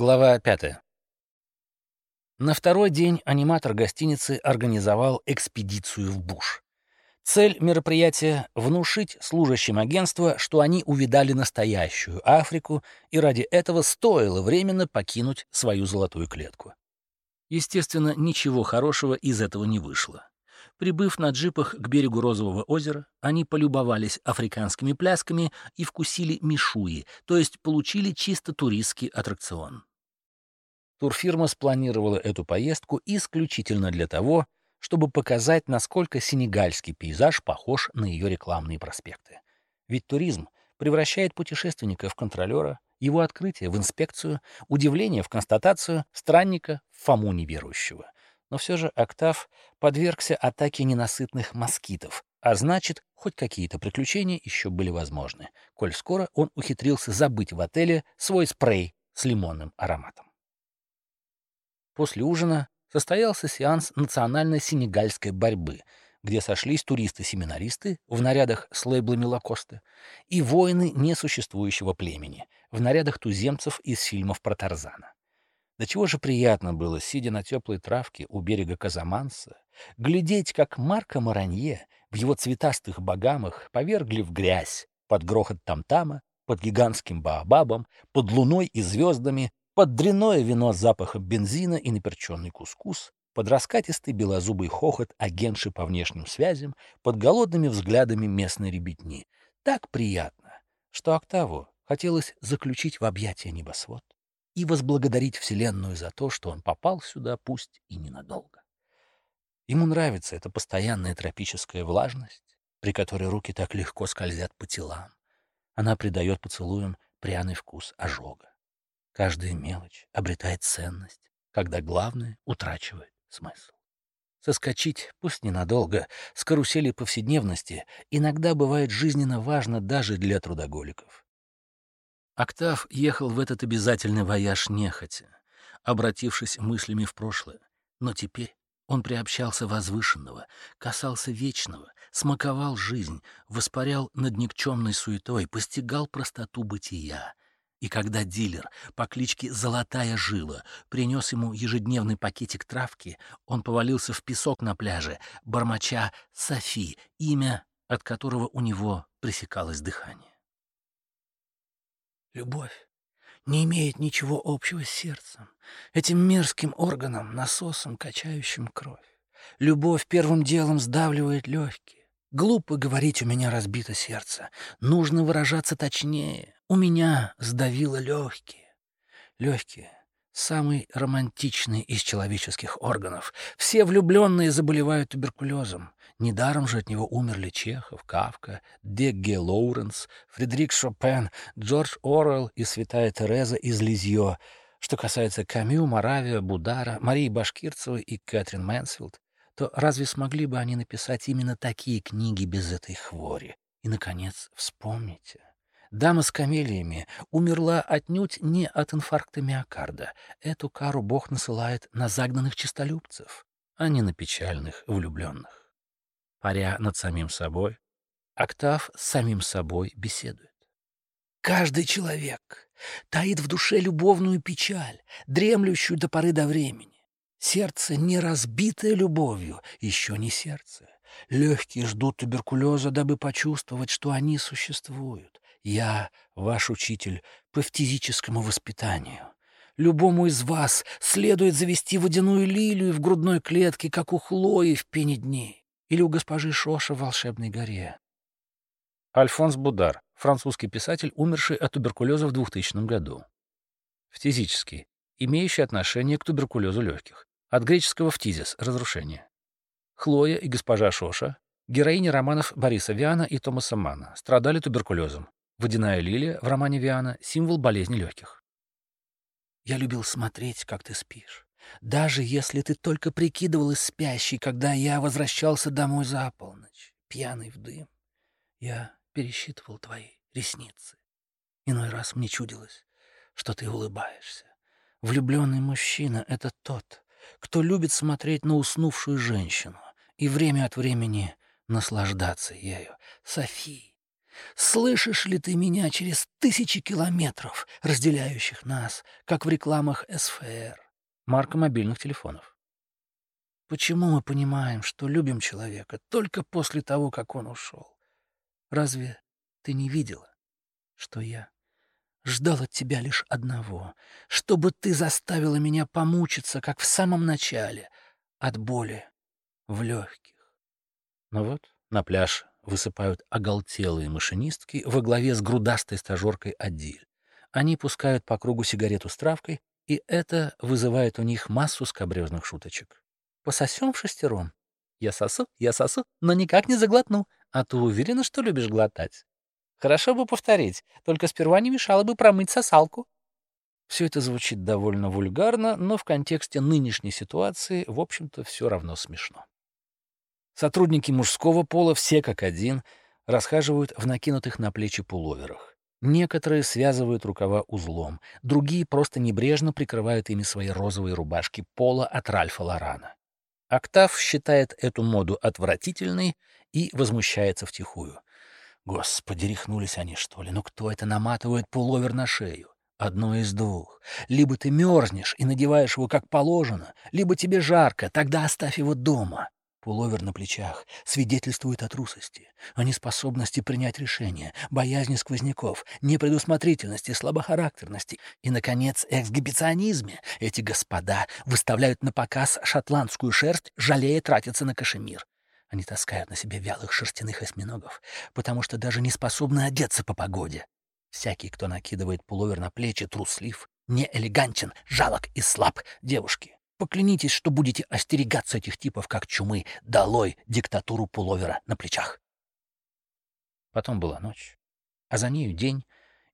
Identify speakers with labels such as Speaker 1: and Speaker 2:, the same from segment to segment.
Speaker 1: Глава 5. На второй день аниматор гостиницы организовал экспедицию в Буш. Цель мероприятия — внушить служащим агентства, что они увидали настоящую Африку, и ради этого стоило временно покинуть свою золотую клетку. Естественно, ничего хорошего из этого не вышло. Прибыв на джипах к берегу Розового озера, они полюбовались африканскими плясками и вкусили мишуи, то есть получили чисто туристский аттракцион. Турфирма спланировала эту поездку исключительно для того, чтобы показать, насколько сенегальский пейзаж похож на ее рекламные проспекты. Ведь туризм превращает путешественника в контролера, его открытие в инспекцию, удивление в констатацию, странника в Фому неверующего. Но все же Октав подвергся атаке ненасытных москитов, а значит, хоть какие-то приключения еще были возможны, коль скоро он ухитрился забыть в отеле свой спрей с лимонным ароматом. После ужина состоялся сеанс национальной сенегальской борьбы, где сошлись туристы-семинаристы в нарядах с лейблами Лакосты и воины несуществующего племени в нарядах туземцев из фильмов про Тарзана. До чего же приятно было, сидя на теплой травке у берега Казаманса, глядеть, как Марко Маранье в его цветастых богамах повергли в грязь под грохот тамтама, под гигантским баобабом, под луной и звездами, под дряное вино с запахом бензина и наперченный кускус, под раскатистый белозубый хохот агентши по внешним связям, под голодными взглядами местной ребятни. Так приятно, что Октаву хотелось заключить в объятия небосвод и возблагодарить Вселенную за то, что он попал сюда, пусть и ненадолго. Ему нравится эта постоянная тропическая влажность, при которой руки так легко скользят по телам. Она придает поцелуям пряный вкус ожога. Каждая мелочь обретает ценность, когда главное утрачивает смысл. Соскочить, пусть ненадолго, с карусели повседневности иногда бывает жизненно важно даже для трудоголиков. Октав ехал в этот обязательный вояж нехотя, обратившись мыслями в прошлое. Но теперь он приобщался возвышенного, касался вечного, смаковал жизнь, воспарял над никчемной суетой, постигал простоту бытия. И когда дилер по кличке Золотая Жила принес ему ежедневный пакетик травки, он повалился в песок на пляже, бормоча Софи, имя, от которого у него пресекалось дыхание. Любовь не имеет ничего общего с сердцем, этим мерзким органом, насосом, качающим кровь. Любовь первым делом сдавливает легкие. Глупо говорить «у меня разбито сердце». Нужно выражаться точнее. «У меня сдавило легкие». Легкие — самый романтичный из человеческих органов. Все влюбленные заболевают туберкулезом. Недаром же от него умерли Чехов, Кавка, Дегге Лоуренс, Фредерик Шопен, Джордж Орвелл и святая Тереза из Лизьё. Что касается Камю, Моравия, Будара, Марии Башкирцевой и Кэтрин Мэнсфилд, то разве смогли бы они написать именно такие книги без этой хвори? И, наконец, вспомните. Дама с камелиями умерла отнюдь не от инфаркта миокарда. Эту кару Бог насылает на загнанных честолюбцев, а не на печальных влюбленных. Паря над самим собой, Октав с самим собой беседует. Каждый человек таит в душе любовную печаль, дремлющую до поры до времени. Сердце, не разбитое любовью, еще не сердце. Легкие ждут туберкулеза, дабы почувствовать, что они существуют. Я ваш учитель по физическому воспитанию. Любому из вас следует завести водяную лилию в грудной клетке, как у Хлои в пене дней или у госпожи Шоша в «Волшебной горе». Альфонс Будар, французский писатель, умерший от туберкулеза в 2000 году. Фтизический, имеющий отношение к туберкулезу легких. От греческого «фтизис» — разрушение. Хлоя и госпожа Шоша, героини романов Бориса Виана и Томаса Мана, страдали туберкулезом. Водяная лилия в романе Виана — символ болезни легких. «Я любил смотреть, как ты спишь. Даже если ты только прикидывалась спящей, когда я возвращался домой за полночь, пьяный в дым, я пересчитывал твои ресницы. Иной раз мне чудилось, что ты улыбаешься. Влюбленный мужчина — это тот, кто любит смотреть на уснувшую женщину и время от времени наслаждаться ею. Софи, Слышишь ли ты меня через тысячи километров, разделяющих нас, как в рекламах СФР? Марка мобильных телефонов. Почему мы понимаем, что любим человека только после того, как он ушел? Разве ты не видела, что я ждал от тебя лишь одного, чтобы ты заставила меня помучиться, как в самом начале, от боли в легких? Ну вот, на пляж высыпают оголтелые машинистки во главе с грудастой стажеркой Адиль. Они пускают по кругу сигарету с травкой, и это вызывает у них массу скобрезных шуточек. «Пососем шестером?» «Я сосу, я сосу, но никак не заглотну. А ты уверена, что любишь глотать?» «Хорошо бы повторить, только сперва не мешало бы промыть сосалку». Все это звучит довольно вульгарно, но в контексте нынешней ситуации, в общем-то, все равно смешно. Сотрудники мужского пола все как один расхаживают в накинутых на плечи пуловерах. Некоторые связывают рукава узлом, другие просто небрежно прикрывают ими свои розовые рубашки пола от Ральфа Лорана. Октав считает эту моду отвратительной и возмущается втихую. Господи, рехнулись они, что ли? Ну кто это наматывает пуловер на шею? Одно из двух. Либо ты мерзнешь и надеваешь его как положено, либо тебе жарко, тогда оставь его дома. Пуловер на плечах свидетельствует о трусости, о неспособности принять решение, боязни сквозняков, непредусмотрительности, слабохарактерности и, наконец, эксгибиционизме. Эти господа выставляют на показ шотландскую шерсть, жалея тратиться на кашемир. Они таскают на себе вялых шерстяных осьминогов, потому что даже не способны одеться по погоде. Всякий, кто накидывает пуловер на плечи, труслив, неэлегантен, жалок и слаб. Девушки, Поклянитесь, что будете остерегаться этих типов, как чумы. Долой диктатуру пуловера на плечах. Потом была ночь, а за нею день,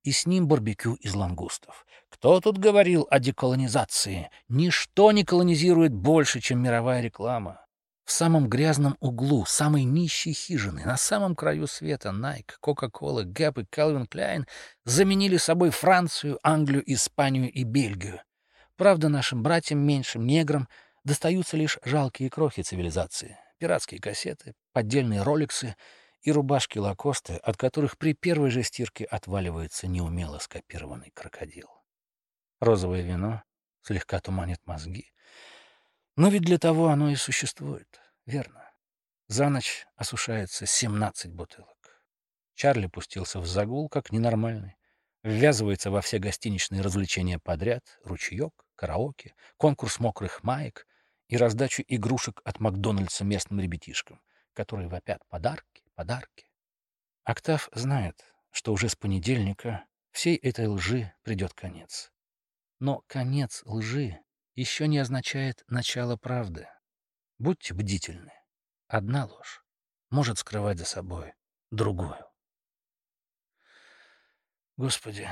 Speaker 1: и с ним барбекю из лангустов. Кто тут говорил о деколонизации? Ничто не колонизирует больше, чем мировая реклама. В самом грязном углу, самой нищей хижины, на самом краю света Nike, Coca-Cola, Gap и Calvin Klein заменили собой Францию, Англию, Испанию и Бельгию. Правда, нашим братьям, меньшим неграм, достаются лишь жалкие крохи цивилизации. Пиратские кассеты, поддельные роликсы и рубашки лакосты, от которых при первой же стирке отваливается неумело скопированный крокодил. Розовое вино слегка туманит мозги. Но ведь для того оно и существует, верно? За ночь осушается 17 бутылок. Чарли пустился в загул, как ненормальный. Ввязывается во все гостиничные развлечения подряд, ручеек, караоке, конкурс мокрых маек и раздачу игрушек от Макдональдса местным ребятишкам, которые вопят «подарки, подарки». Октав знает, что уже с понедельника всей этой лжи придет конец. Но конец лжи еще не означает начало правды. Будьте бдительны. Одна ложь может скрывать за собой другую. Господи,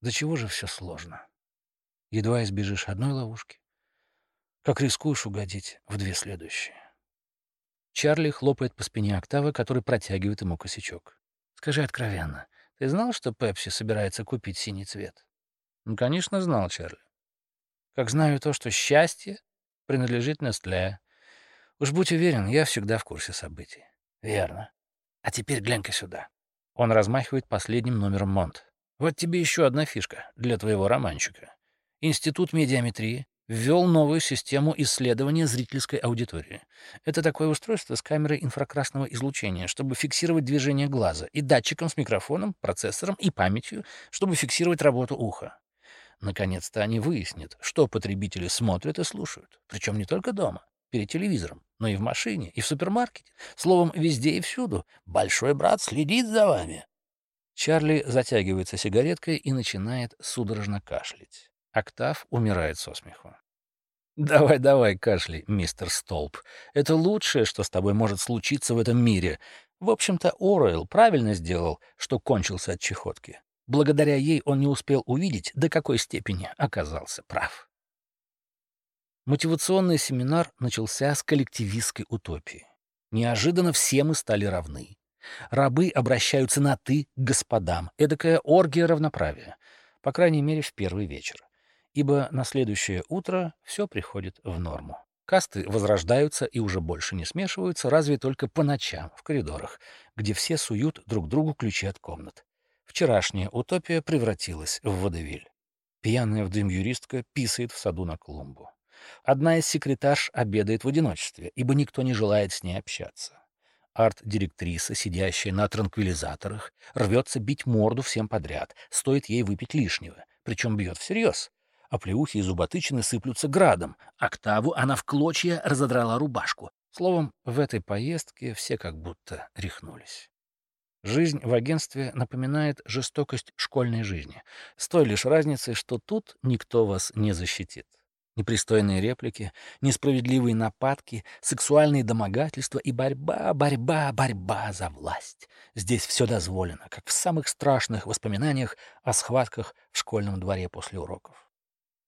Speaker 1: до чего же все сложно? Едва избежишь одной ловушки, как рискуешь угодить в две следующие. Чарли хлопает по спине Октавы, который протягивает ему косячок. «Скажи откровенно, ты знал, что Пепси собирается купить синий цвет?» «Ну, конечно, знал, Чарли. Как знаю то, что счастье принадлежит Нестле. Уж будь уверен, я всегда в курсе событий». «Верно. А теперь глянь-ка сюда». Он размахивает последним номером Монт. «Вот тебе еще одна фишка для твоего романчика. Институт медиаметрии ввел новую систему исследования зрительской аудитории. Это такое устройство с камерой инфракрасного излучения, чтобы фиксировать движение глаза, и датчиком с микрофоном, процессором и памятью, чтобы фиксировать работу уха. Наконец-то они выяснят, что потребители смотрят и слушают, причем не только дома, перед телевизором, но и в машине, и в супермаркете, словом, везде и всюду. Большой брат следит за вами. Чарли затягивается сигареткой и начинает судорожно кашлять. Октав умирает со смеху. «Давай, давай, кашляй, мистер Столб. Это лучшее, что с тобой может случиться в этом мире. В общем-то, Оруэлл правильно сделал, что кончился от чехотки. Благодаря ей он не успел увидеть, до какой степени оказался прав». Мотивационный семинар начался с коллективистской утопии. Неожиданно все мы стали равны. Рабы обращаются на «ты» к господам. Эдакая оргия равноправия. По крайней мере, в первый вечер ибо на следующее утро все приходит в норму. Касты возрождаются и уже больше не смешиваются, разве только по ночам в коридорах. где все суют друг другу ключи от комнат. Вчерашняя утопия превратилась в водевиль. Пьяная в дым юристка писает в саду на клумбу. Одна из секретарш обедает в одиночестве, ибо никто не желает с ней общаться. Арт-директриса, сидящая на транквилизаторах, рвется бить морду всем подряд, стоит ей выпить лишнего, причем бьет всерьез. А плеухи и зуботычины сыплются градом. Октаву она в клочья разодрала рубашку. Словом, в этой поездке все как будто рехнулись. Жизнь в агентстве напоминает жестокость школьной жизни, с той лишь разницей, что тут никто вас не защитит. Непристойные реплики, несправедливые нападки, сексуальные домогательства и борьба, борьба, борьба за власть. Здесь все дозволено, как в самых страшных воспоминаниях о схватках в школьном дворе после уроков.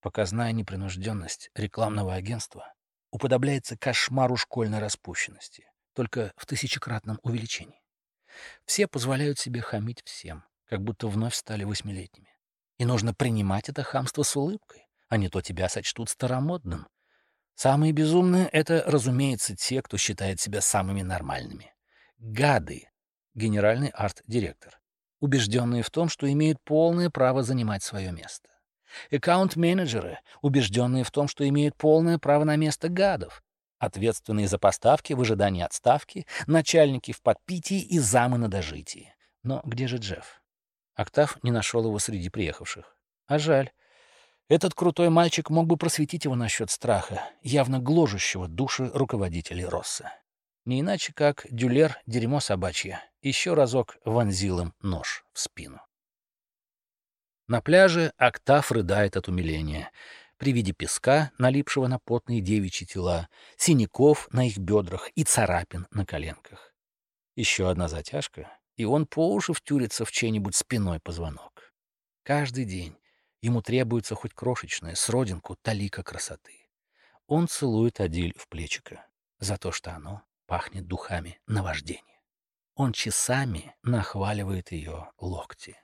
Speaker 1: Показная непринужденность рекламного агентства уподобляется кошмару школьной распущенности, только в тысячекратном увеличении. Все позволяют себе хамить всем, как будто вновь стали восьмилетними. И нужно принимать это хамство с улыбкой а не то тебя сочтут старомодным. Самые безумные — это, разумеется, те, кто считает себя самыми нормальными. Гады — генеральный арт-директор, убежденные в том, что имеют полное право занимать свое место. Аккаунт-менеджеры, убежденные в том, что имеют полное право на место гадов, ответственные за поставки в ожидании отставки, начальники в подпитии и замы на дожитии. Но где же Джефф? Октав не нашел его среди приехавших. А жаль. Этот крутой мальчик мог бы просветить его насчет страха, явно гложущего души руководителей Росса. Не иначе, как Дюлер — дерьмо собачье, еще разок вонзил им нож в спину. На пляже Октав рыдает от умиления. При виде песка, налипшего на потные девичьи тела, синяков на их бедрах и царапин на коленках. Еще одна затяжка, и он по уши втюрится в чей-нибудь спиной позвонок. Каждый день, Ему требуется хоть крошечная, сродинку, талика красоты. Он целует Адиль в плечико за то, что оно пахнет духами наваждения. Он часами нахваливает ее локти.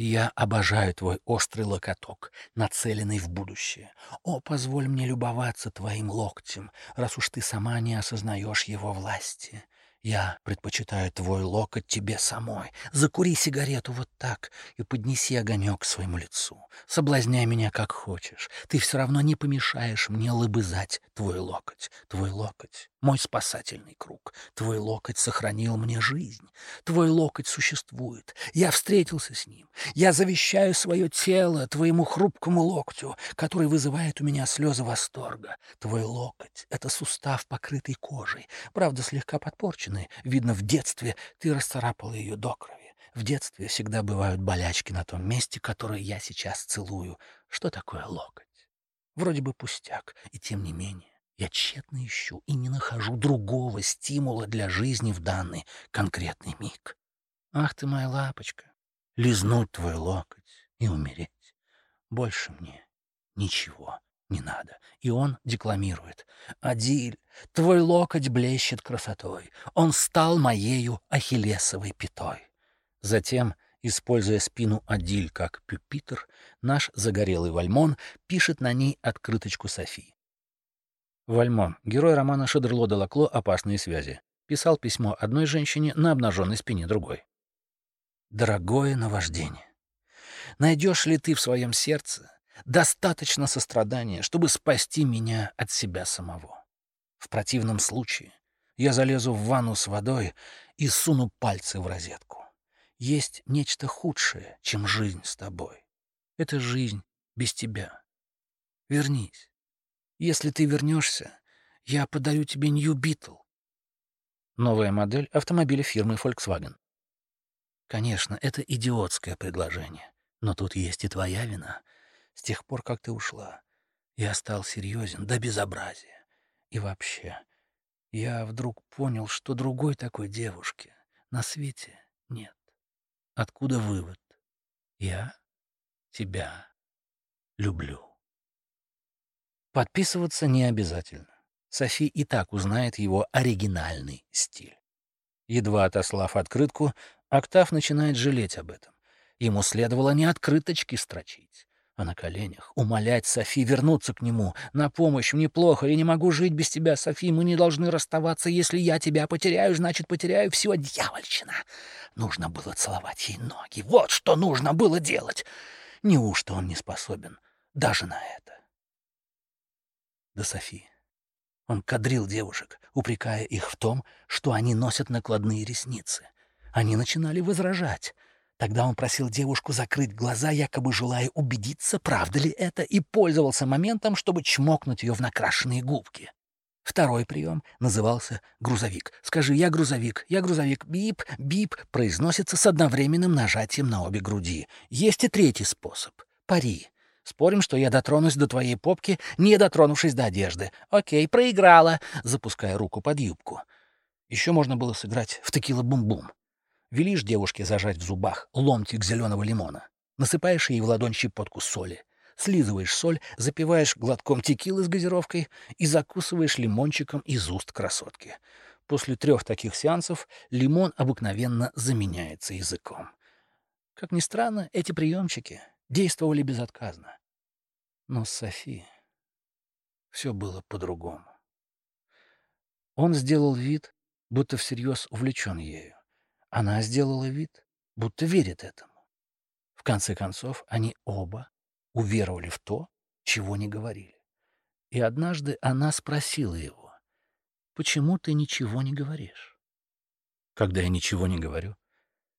Speaker 1: Я обожаю твой острый локоток, нацеленный в будущее. О, позволь мне любоваться твоим локтем, раз уж ты сама не осознаешь его власти. Я предпочитаю твой локоть тебе самой. Закури сигарету вот так и поднеси огонек к своему лицу. Соблазняй меня как хочешь. Ты все равно не помешаешь мне лыбызать твой локоть. Твой локоть — мой спасательный круг. Твой локоть сохранил мне жизнь. Твой локоть существует. Я встретился с ним. Я завещаю свое тело твоему хрупкому локтю, который вызывает у меня слезы восторга. Твой локоть — это сустав, покрытый кожей, правда, слегка подпорчен женщины. Видно, в детстве ты расцарапала ее до крови. В детстве всегда бывают болячки на том месте, которое я сейчас целую. Что такое локоть? Вроде бы пустяк, и тем не менее. Я тщетно ищу и не нахожу другого стимула для жизни в данный конкретный миг. Ах ты моя лапочка, лизнуть твой локоть и умереть. Больше мне ничего не надо. И он декламирует. «Адиль, твой локоть блещет красотой. Он стал моею ахиллесовой пятой». Затем, используя спину Адиль как пюпитр, наш загорелый Вальмон пишет на ней открыточку Софи. Вальмон, герой романа Шадерло де Лакло «Опасные связи», писал письмо одной женщине на обнаженной спине другой. «Дорогое наваждение, найдешь ли ты в своем сердце Достаточно сострадания, чтобы спасти меня от себя самого. В противном случае я залезу в ванну с водой и суну пальцы в розетку. Есть нечто худшее, чем жизнь с тобой. Это жизнь без тебя. Вернись. Если ты вернешься, я подарю тебе New Beetle. Новая модель автомобиля фирмы Volkswagen. Конечно, это идиотское предложение, но тут есть и твоя вина — с тех пор, как ты ушла, я стал серьезен до безобразия. И вообще, я вдруг понял, что другой такой девушки на свете нет. Откуда вывод? Я тебя люблю. Подписываться не обязательно. Софи и так узнает его оригинальный стиль. Едва отослав открытку, Октав начинает жалеть об этом. Ему следовало не открыточки строчить, а на коленях умолять Софи вернуться к нему. «На помощь, мне плохо, я не могу жить без тебя, Софи, мы не должны расставаться. Если я тебя потеряю, значит, потеряю все, дьявольщина!» Нужно было целовать ей ноги. Вот что нужно было делать! Неужто он не способен даже на это? Да, Софи. Он кадрил девушек, упрекая их в том, что они носят накладные ресницы. Они начинали возражать. Тогда он просил девушку закрыть глаза, якобы желая убедиться, правда ли это, и пользовался моментом, чтобы чмокнуть ее в накрашенные губки. Второй прием назывался «грузовик». «Скажи, я грузовик, я грузовик, бип, бип» произносится с одновременным нажатием на обе груди. Есть и третий способ — пари. Спорим, что я дотронусь до твоей попки, не дотронувшись до одежды. Окей, проиграла, запуская руку под юбку. Еще можно было сыграть в текила-бум-бум. Велишь девушке зажать в зубах ломтик зеленого лимона. Насыпаешь ей в ладонь щепотку соли. Слизываешь соль, запиваешь глотком текилы с газировкой и закусываешь лимончиком из уст красотки. После трех таких сеансов лимон обыкновенно заменяется языком. Как ни странно, эти приемчики действовали безотказно. Но с Софи все было по-другому. Он сделал вид, будто всерьез увлечен ею. Она сделала вид, будто верит этому. В конце концов, они оба уверовали в то, чего не говорили. И однажды она спросила его, «Почему ты ничего не говоришь?» Когда я ничего не говорю,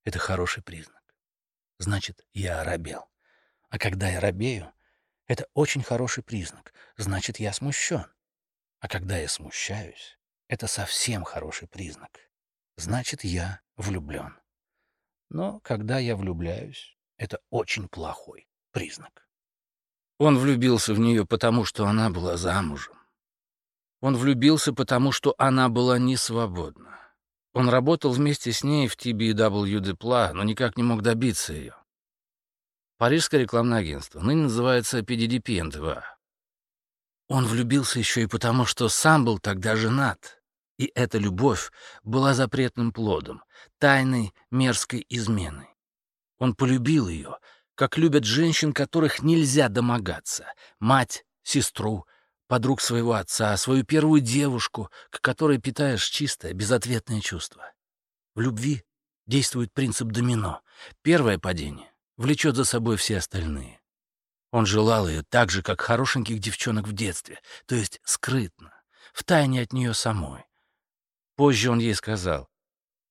Speaker 1: это хороший признак. Значит, я оробел. А когда я робею, это очень хороший признак. Значит, я смущен. А когда я смущаюсь, это совсем хороший признак. Значит, я влюблен. Но когда я влюбляюсь, это очень плохой признак. Он влюбился в нее потому, что она была замужем. Он влюбился потому, что она была не свободна. Он работал вместе с ней в TBW Depla, но никак не мог добиться ее. Парижское рекламное агентство, ныне называется PDDP НТВА. Он влюбился еще и потому, что сам был тогда женат — и эта любовь была запретным плодом, тайной мерзкой изменой. Он полюбил ее, как любят женщин, которых нельзя домогаться, мать, сестру, подруг своего отца, свою первую девушку, к которой питаешь чистое, безответное чувство. В любви действует принцип домино. Первое падение влечет за собой все остальные. Он желал ее так же, как хорошеньких девчонок в детстве, то есть скрытно, втайне от нее самой. Позже он ей сказал,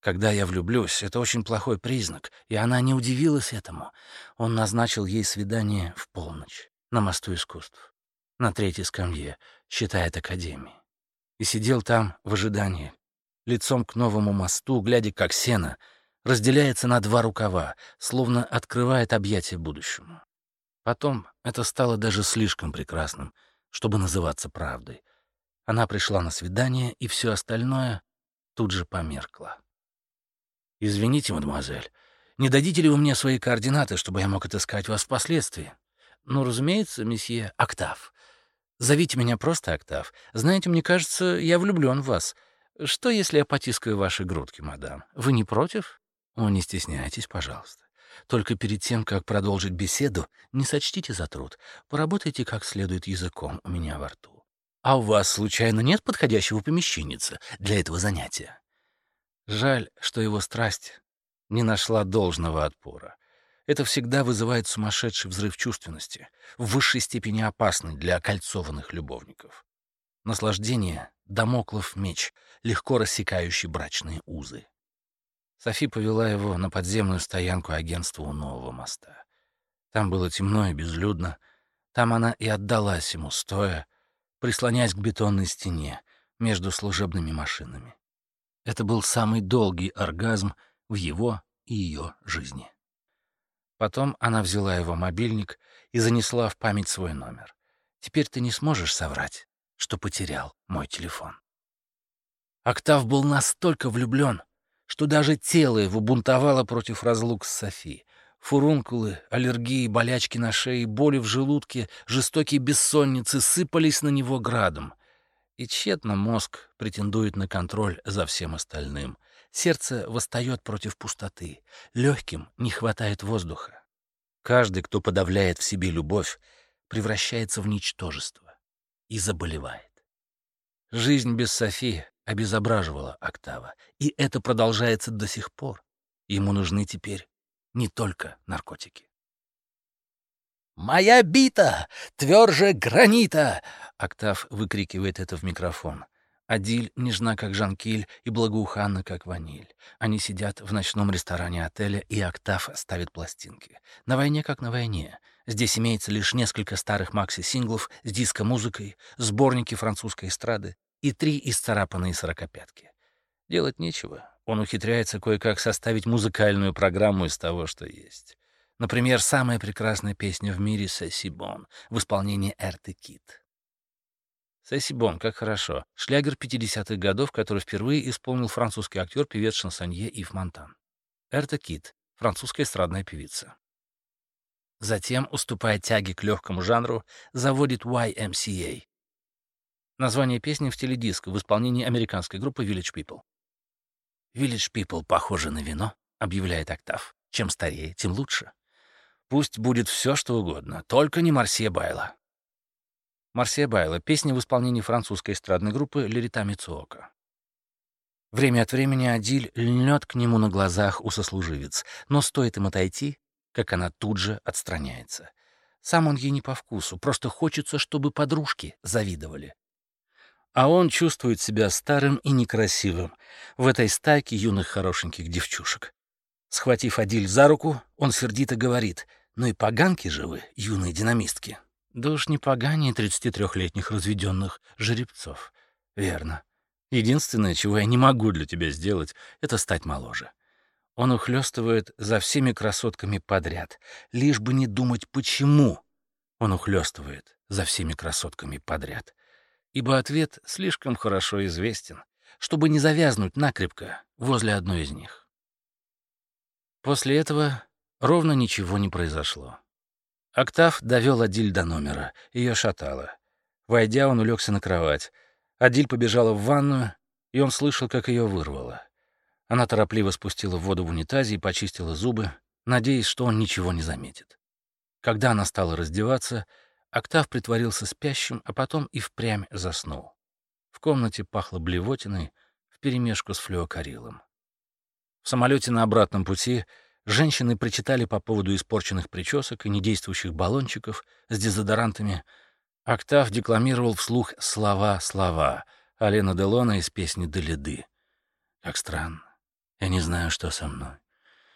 Speaker 1: «Когда я влюблюсь, это очень плохой признак», и она не удивилась этому. Он назначил ей свидание в полночь на мосту искусств, на третьей скамье, считает Академии. И сидел там в ожидании, лицом к новому мосту, глядя, как сено разделяется на два рукава, словно открывает объятия будущему. Потом это стало даже слишком прекрасным, чтобы называться правдой. Она пришла на свидание, и все остальное тут же померкла. «Извините, мадемуазель, не дадите ли вы мне свои координаты, чтобы я мог отыскать вас впоследствии?» «Ну, разумеется, месье Октав. Зовите меня просто Октав. Знаете, мне кажется, я влюблен в вас. Что, если я потискаю ваши грудки, мадам? Вы не против?» «О, не стесняйтесь, пожалуйста. Только перед тем, как продолжить беседу, не сочтите за труд. Поработайте как следует языком у меня во рту. А у вас, случайно, нет подходящего помещенница для этого занятия? Жаль, что его страсть не нашла должного отпора. Это всегда вызывает сумасшедший взрыв чувственности, в высшей степени опасный для окольцованных любовников. Наслаждение — домоклов меч, легко рассекающий брачные узы. Софи повела его на подземную стоянку агентства у нового моста. Там было темно и безлюдно. Там она и отдалась ему, стоя, прислоняясь к бетонной стене между служебными машинами. Это был самый долгий оргазм в его и ее жизни. Потом она взяла его мобильник и занесла в память свой номер. «Теперь ты не сможешь соврать, что потерял мой телефон». Октав был настолько влюблен, что даже тело его бунтовало против разлук с Софи. Фурункулы, аллергии, болячки на шее, боли в желудке, жестокие бессонницы сыпались на него градом. И тщетно мозг претендует на контроль за всем остальным. Сердце восстает против пустоты. Легким не хватает воздуха. Каждый, кто подавляет в себе любовь, превращается в ничтожество и заболевает. Жизнь без Софи обезображивала Октава, и это продолжается до сих пор. Ему нужны теперь не только наркотики. «Моя бита! Тверже гранита!» Октав выкрикивает это в микрофон. Адиль нежна, как Жанкиль, и благоуханна, как ваниль. Они сидят в ночном ресторане отеля, и Октав ставит пластинки. На войне, как на войне. Здесь имеется лишь несколько старых макси-синглов с диско-музыкой, сборники французской эстрады и три исцарапанные сорокопятки. Делать нечего. Он ухитряется кое-как составить музыкальную программу из того, что есть. Например, самая прекрасная песня в мире «Сесси Бон» в исполнении Эрты Кит. «Сесси Бон», как хорошо. Шлягер 50-х годов, который впервые исполнил французский актер, певец шансонье Ив Монтан. Эрта Кит, французская эстрадная певица. Затем, уступая тяге к легкому жанру, заводит YMCA. Название песни в теледиск в исполнении американской группы Village People. «Village People похоже на вино», — объявляет Октав. «Чем старее, тем лучше». Пусть будет все, что угодно, только не Марсия Байла. Марсия Байла — песня в исполнении французской эстрадной группы Лерита Мицуока. Время от времени Адиль льнет к нему на глазах у сослуживец, но стоит им отойти, как она тут же отстраняется. Сам он ей не по вкусу, просто хочется, чтобы подружки завидовали. А он чувствует себя старым и некрасивым в этой стайке юных хорошеньких девчушек. Схватив Адиль за руку, он сердито говорит — ну и поганки же вы, юные динамистки. Да уж не поганее 33-летних разведенных жеребцов. Верно. Единственное, чего я не могу для тебя сделать, это стать моложе. Он ухлёстывает за всеми красотками подряд, лишь бы не думать, почему он ухлёстывает за всеми красотками подряд. Ибо ответ слишком хорошо известен, чтобы не завязнуть накрепко возле одной из них. После этого Ровно ничего не произошло. Октав довел Адиль до номера. Ее шатало. Войдя, он улегся на кровать. Адиль побежала в ванную, и он слышал, как ее вырвало. Она торопливо спустила воду в унитазе и почистила зубы, надеясь, что он ничего не заметит. Когда она стала раздеваться, Октав притворился спящим, а потом и впрямь заснул. В комнате пахло блевотиной вперемешку с флюокарилом. В самолете на обратном пути Женщины причитали по поводу испорченных причесок и недействующих баллончиков с дезодорантами. Октав декламировал вслух слова-слова Алена Делона из песни «Деледы». Как странно. Я не знаю, что со мной.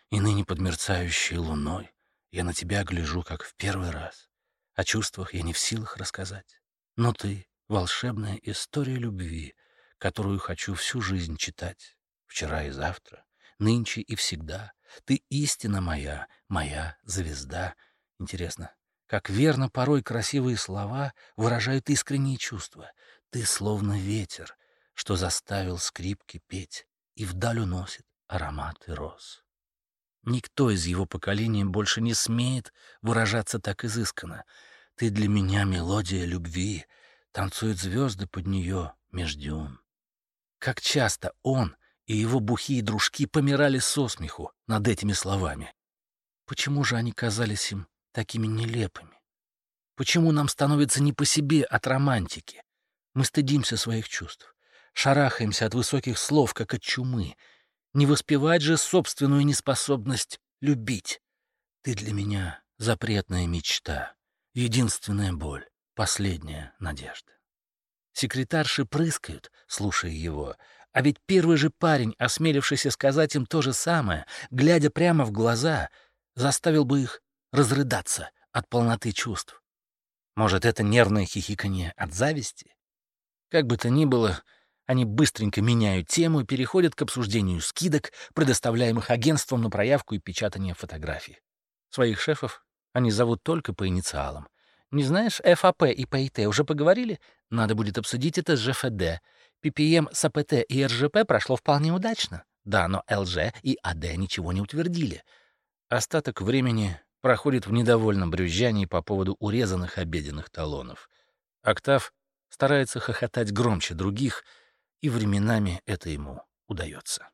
Speaker 1: И ныне под мерцающей луной я на тебя гляжу, как в первый раз. О чувствах я не в силах рассказать. Но ты — волшебная история любви, которую хочу всю жизнь читать. Вчера и завтра, нынче и всегда — ты истина моя, моя звезда. Интересно, как верно порой красивые слова выражают искренние чувства. Ты словно ветер, что заставил скрипки петь и вдаль уносит ароматы роз. Никто из его поколения больше не смеет выражаться так изысканно. Ты для меня мелодия любви, танцуют звезды под нее меж дюн. Как часто он и его бухие дружки помирали со смеху над этими словами. Почему же они казались им такими нелепыми? Почему нам становится не по себе от романтики? Мы стыдимся своих чувств, шарахаемся от высоких слов, как от чумы. Не воспевать же собственную неспособность любить. Ты для меня запретная мечта, единственная боль, последняя надежда. Секретарши прыскают, слушая его, а ведь первый же парень, осмелившийся сказать им то же самое, глядя прямо в глаза, заставил бы их разрыдаться от полноты чувств. Может, это нервное хихиканье от зависти? Как бы то ни было, они быстренько меняют тему и переходят к обсуждению скидок, предоставляемых агентством на проявку и печатание фотографий. Своих шефов они зовут только по инициалам. Не знаешь, ФАП и ПИТ уже поговорили? Надо будет обсудить это с ЖФД. ППМ с АПТ и РЖП прошло вполне удачно. Да, но ЛЖ и АД ничего не утвердили. Остаток времени проходит в недовольном брюзжании по поводу урезанных обеденных талонов. Октав старается хохотать громче других, и временами это ему удается.